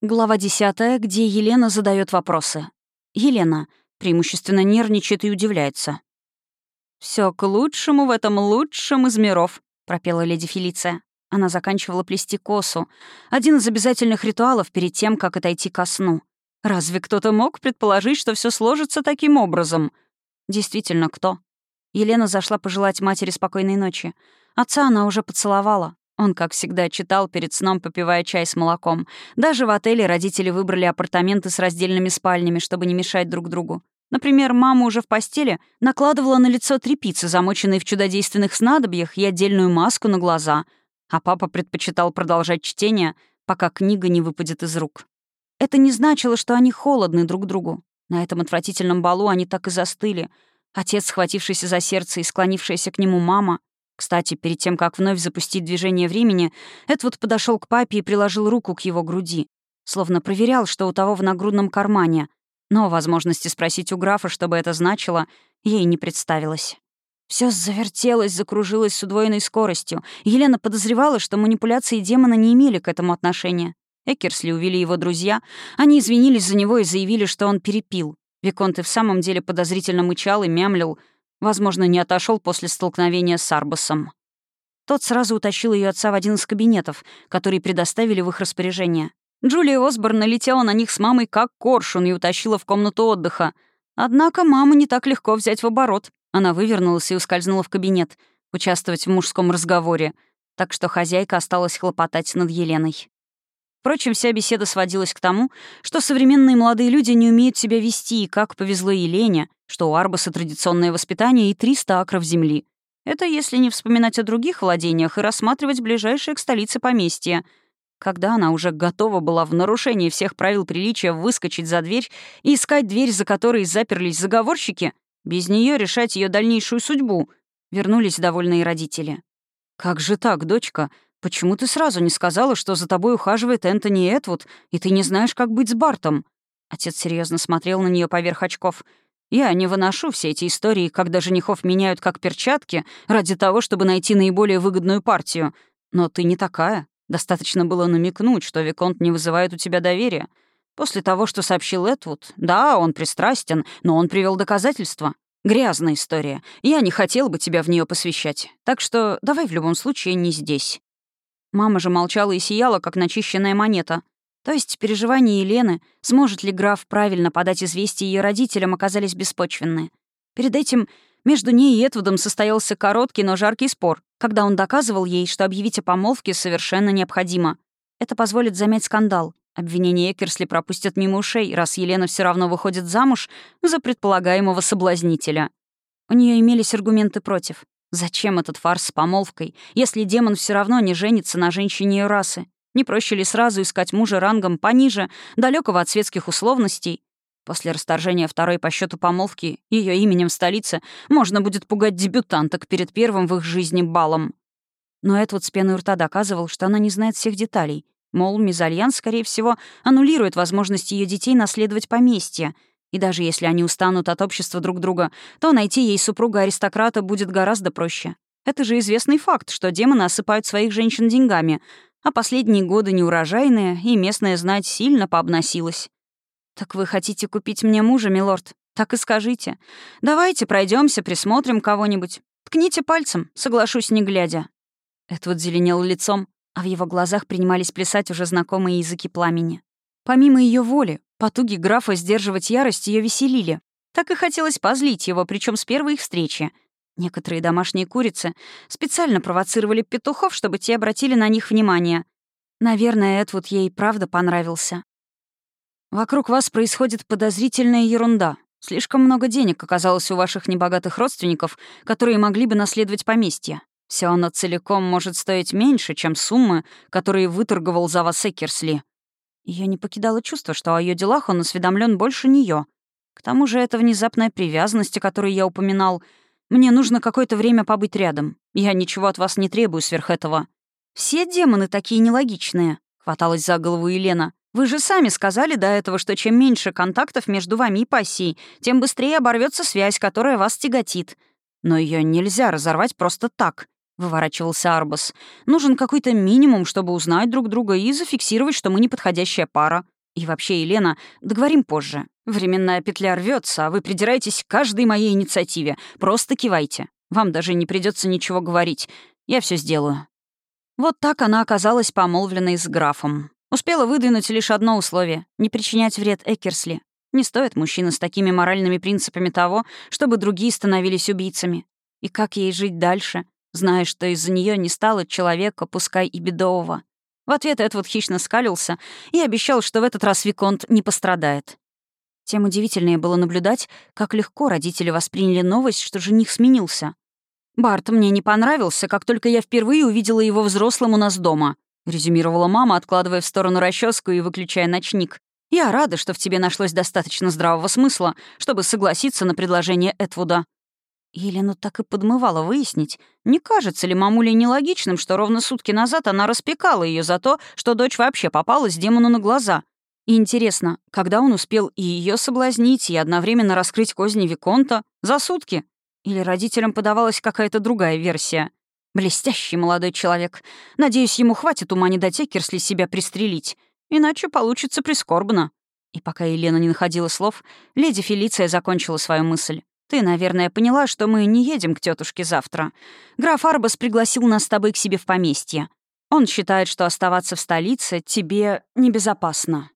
Глава 10, где Елена задает вопросы. Елена преимущественно нервничает и удивляется. Все к лучшему в этом лучшем из миров», — пропела леди Фелиция. Она заканчивала плести косу. Один из обязательных ритуалов перед тем, как отойти ко сну. Разве кто-то мог предположить, что все сложится таким образом? Действительно, кто? Елена зашла пожелать матери спокойной ночи. Отца она уже поцеловала. Он, как всегда, читал перед сном, попивая чай с молоком. Даже в отеле родители выбрали апартаменты с раздельными спальнями, чтобы не мешать друг другу. Например, мама уже в постели накладывала на лицо тряпицы, замоченные в чудодейственных снадобьях, и отдельную маску на глаза, а папа предпочитал продолжать чтение, пока книга не выпадет из рук. Это не значило, что они холодны друг другу. На этом отвратительном балу они так и застыли. Отец, схватившийся за сердце и склонившаяся к нему мама, кстати, перед тем, как вновь запустить движение времени, Эдвуд подошел к папе и приложил руку к его груди, словно проверял, что у того в нагрудном кармане. Но возможности спросить у графа, что бы это значило, ей не представилось. Все завертелось, закружилось с удвоенной скоростью. Елена подозревала, что манипуляции демона не имели к этому отношения. Экерсли увели его друзья. Они извинились за него и заявили, что он перепил. Виконт и в самом деле подозрительно мычал и мямлил — Возможно, не отошел после столкновения с Арбасом. Тот сразу утащил ее отца в один из кабинетов, которые предоставили в их распоряжение. Джулия Осборн налетела на них с мамой как коршун и утащила в комнату отдыха. Однако маму не так легко взять в оборот. Она вывернулась и ускользнула в кабинет, участвовать в мужском разговоре, так что хозяйка осталась хлопотать над Еленой. Впрочем, вся беседа сводилась к тому, что современные молодые люди не умеют себя вести, и как повезло Елене, что у Арбаса традиционное воспитание и 300 акров земли. Это если не вспоминать о других владениях и рассматривать ближайшие к столице поместья. Когда она уже готова была в нарушении всех правил приличия выскочить за дверь и искать дверь, за которой заперлись заговорщики, без нее решать ее дальнейшую судьбу, вернулись довольные родители. «Как же так, дочка?» «Почему ты сразу не сказала, что за тобой ухаживает Энтони Этвуд, и ты не знаешь, как быть с Бартом?» Отец серьезно смотрел на нее поверх очков. «Я не выношу все эти истории, когда женихов меняют как перчатки ради того, чтобы найти наиболее выгодную партию. Но ты не такая. Достаточно было намекнуть, что Виконт не вызывает у тебя доверия. После того, что сообщил Этвуд, да, он пристрастен, но он привел доказательства. Грязная история. Я не хотел бы тебя в нее посвящать. Так что давай в любом случае не здесь». Мама же молчала и сияла, как начищенная монета. То есть переживания Елены, сможет ли граф правильно подать известие ее родителям, оказались беспочвенны. Перед этим между ней и Этвудом состоялся короткий, но жаркий спор, когда он доказывал ей, что объявить о помолвке совершенно необходимо. Это позволит замять скандал. Обвинение Экерсли пропустят мимо ушей, раз Елена все равно выходит замуж за предполагаемого соблазнителя. У нее имелись аргументы против. Зачем этот фарс с помолвкой, если демон все равно не женится на женщине ее расы? Не проще ли сразу искать мужа рангом пониже, далекого от светских условностей? После расторжения второй по счету помолвки ее именем в столице можно будет пугать дебютанток перед первым в их жизни балом. Но Эдвуд с пеной у рта доказывал, что она не знает всех деталей. Мол, мезальянс, скорее всего, аннулирует возможность ее детей наследовать поместье — и даже если они устанут от общества друг друга, то найти ей супруга-аристократа будет гораздо проще. Это же известный факт, что демоны осыпают своих женщин деньгами, а последние годы неурожайные, и местная знать сильно пообносилась. «Так вы хотите купить мне мужа, милорд? Так и скажите. Давайте пройдемся, присмотрим кого-нибудь. Ткните пальцем, соглашусь, не глядя». Эдвуд зеленел лицом, а в его глазах принимались плясать уже знакомые языки пламени. Помимо ее воли, Потуги графа сдерживать ярость ее веселили. Так и хотелось позлить его, причем с первой их встречи. Некоторые домашние курицы специально провоцировали петухов, чтобы те обратили на них внимание. Наверное, Эдвуд ей правда понравился. «Вокруг вас происходит подозрительная ерунда. Слишком много денег оказалось у ваших небогатых родственников, которые могли бы наследовать поместье. Все оно целиком может стоить меньше, чем суммы, которые выторговал за вас Экерсли. Ее не покидало чувство, что о ее делах он осведомлен больше нее. К тому же это внезапная привязанность, о которой я упоминал. Мне нужно какое-то время побыть рядом. Я ничего от вас не требую сверх этого. Все демоны такие нелогичные, — хваталась за голову Елена. Вы же сами сказали до этого, что чем меньше контактов между вами и пассией, тем быстрее оборвется связь, которая вас тяготит. Но ее нельзя разорвать просто так. — выворачивался Арбас. «Нужен какой-то минимум, чтобы узнать друг друга и зафиксировать, что мы неподходящая пара. И вообще, Елена, договорим позже. Временная петля рвется, а вы придираетесь к каждой моей инициативе. Просто кивайте. Вам даже не придется ничего говорить. Я все сделаю». Вот так она оказалась помолвленной с графом. Успела выдвинуть лишь одно условие — не причинять вред Экерсли. Не стоит мужчина с такими моральными принципами того, чтобы другие становились убийцами. И как ей жить дальше, зная, что из-за нее не стало человека, пускай и бедового? В ответ Эдвуд хищно скалился и обещал, что в этот раз Виконт не пострадает. Тем удивительнее было наблюдать, как легко родители восприняли новость, что жених сменился. «Барт мне не понравился, как только я впервые увидела его взрослым у нас дома», — резюмировала мама, откладывая в сторону расческу и выключая ночник. «Я рада, что в тебе нашлось достаточно здравого смысла, чтобы согласиться на предложение Этвуда». Елену так и подмывало выяснить, не кажется ли мамуле нелогичным, что ровно сутки назад она распекала ее за то, что дочь вообще попалась демону на глаза. И интересно, когда он успел и ее соблазнить, и одновременно раскрыть козни Виконта? За сутки? Или родителям подавалась какая-то другая версия? Блестящий молодой человек. Надеюсь, ему хватит ума не дать Экерсли себя пристрелить. Иначе получится прискорбно. И пока Елена не находила слов, леди Фелиция закончила свою мысль. «Ты, наверное, поняла, что мы не едем к тетушке завтра. Граф Арбас пригласил нас с тобой к себе в поместье. Он считает, что оставаться в столице тебе небезопасно».